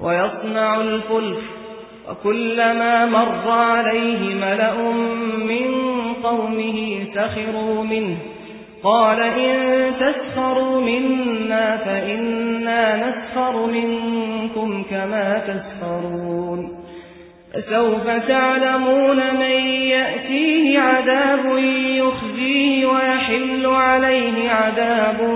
ويصنع الفلك وكلما مر عليه ملأ من قومه سخروا منه قال إن تسخروا منا فإنا نسخر منكم كما تسخرون فسوف تعلمون من يأتيه عذاب يخزيه ويحل عليه عذاب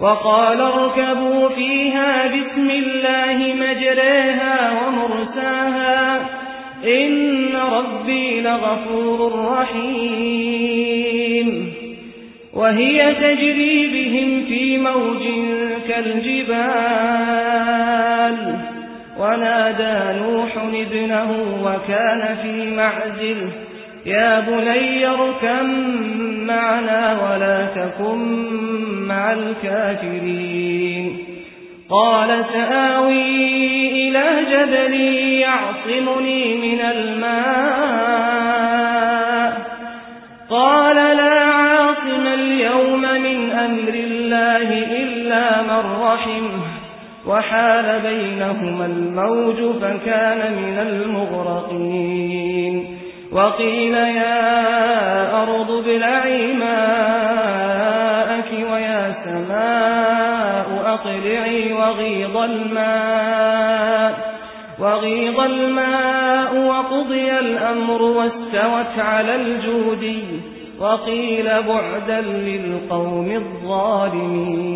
وقال اركبوا فيها بسم الله مجريها ومرساها إن ربي لغفور رحيم. وهي تجري بهم في موج كالجبال. ونادى نوح ابنه وكان في معزل. يا بني اركم معنا ولا تكن مع الكافرين. قال سآوي إلى جبل يعصمني من الماء. قال لا عاصم اليوم من أمر الله إلا من رحمه وحال بينهما الموج فكان من المغرقين. وقيل يا ويا سماء أقلعي وغيض الماء وغيض الماء وقضي الأمر واستوت على الجودي وقيل بعدا للقوم الظالمين.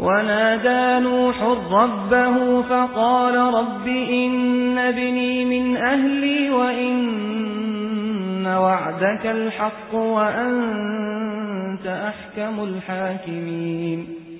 ونادى نوح ربه فقال رب إن ابني من أهلي وإن وعدك الحق وأنت أحكم الحاكمين.